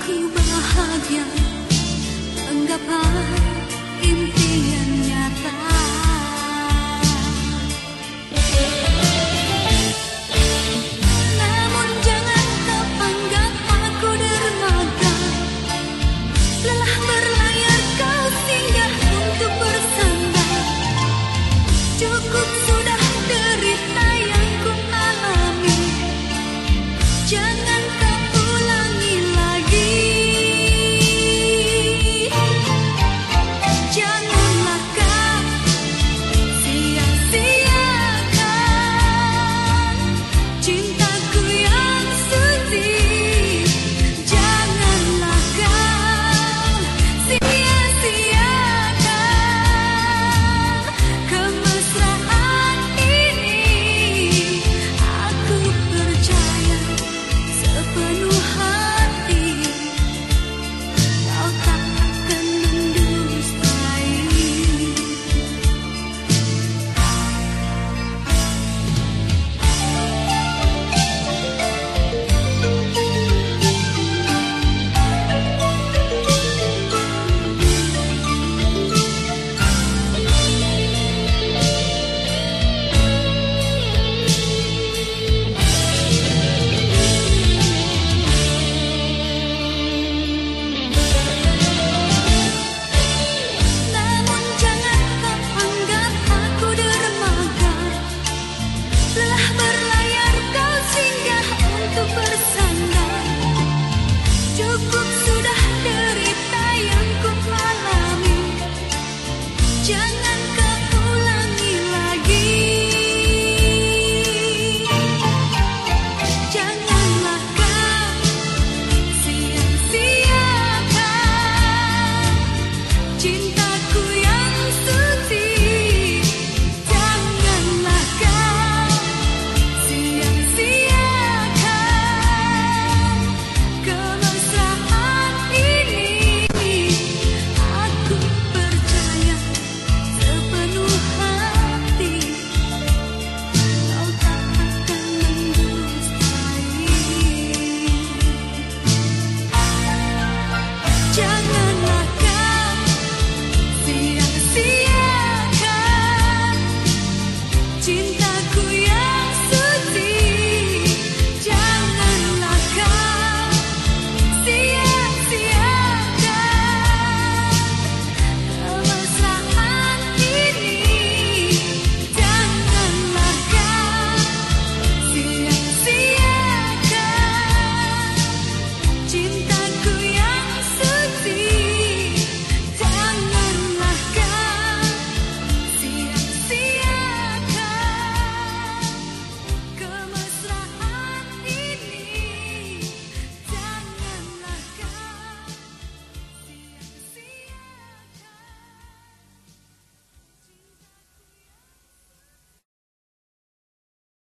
Aku bahagia Anggapan impian